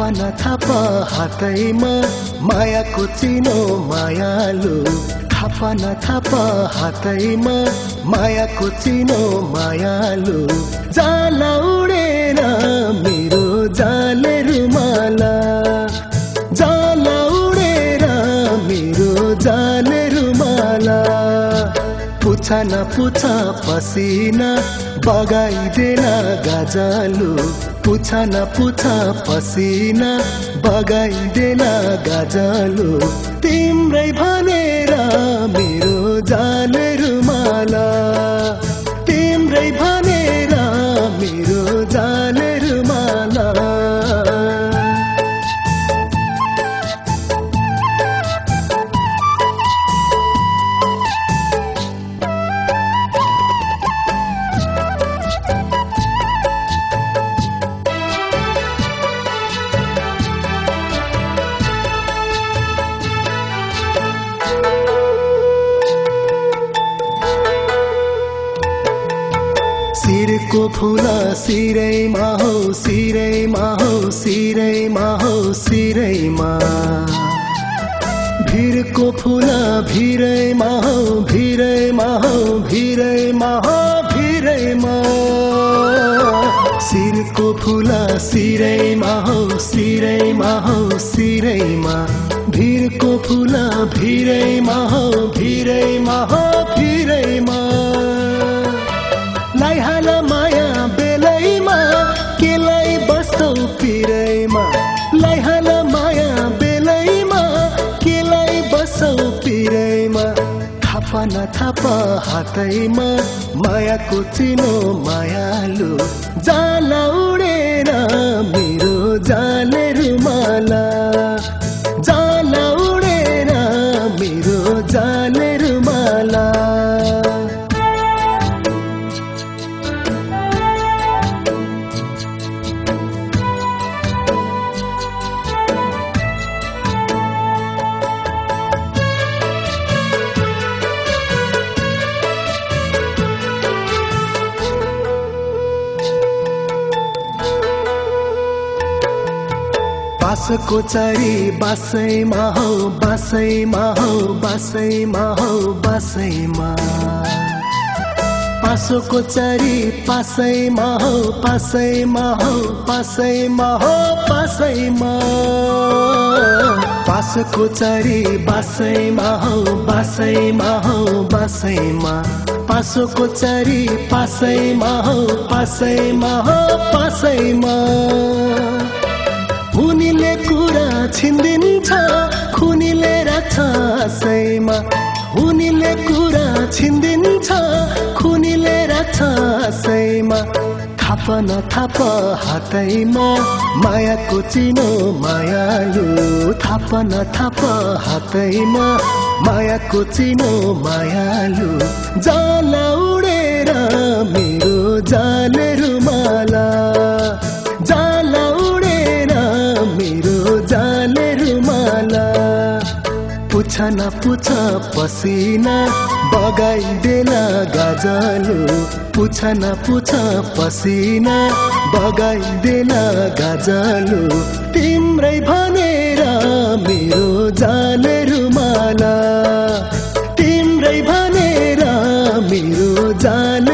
न थाप हातैमा मायाको चिनो मायालु। थाप न थाप हातैमा मायाको चिनो मायालु। जाला उडेर मेरो पुछा न पुछा पसिना बगाइदेन गाजलु। पुछा पुछा पसिना बगाइदेन गाजलु। तिम्रै भनेर मेरो जाले रुमाला तिम्रै भनेर शिरको फुल सिरैमा हो सिरैमा हो सिरैमा हो सिरैमा। भिरको फुल भिरैमा हो भिरैमा हो भिरैमा हो भिरैमा। शिरको फुल सिरैमा हो सिरैमा हो सिरैमा। भिरको फुल भिरैमा हो भिरैमा हो भिरैमा। लाइहाल थाप न थाप हातैमा मायाको चिनो मायालु जाला उडेर मेरो जाले बाँसको चरी बासैमा हो बासैमा हो बासैमा हो बासैमा पासोको चरी पासैमा हो पासैमा हो पासैमा हो पासैमा पासको चरी बासैमा हो बासैमा हो बासैमा पासोको चरी पासैमा हो पासैमा हो पासैमा हुनीले कुरा छिन्दिन्छ खुनीले राख्छ आशैमा हुनीले कुरा छिन्दिन्छ खुनीले राख्छ आशैमा थाप न थाप हातैमा मायाको चिनो मायालु थाप न थाप हातैमा मायाको चिनो मायालु जाला उडेर मेरो जाले रुमाला छन पुछ पसिना बगाइदेन गाजलु। पुछ न पुछ पसिना बगाइदेन गाजलु। तिम्रै भनेर मेरो जान रुमाला तिम्रै भनेर मेरो जान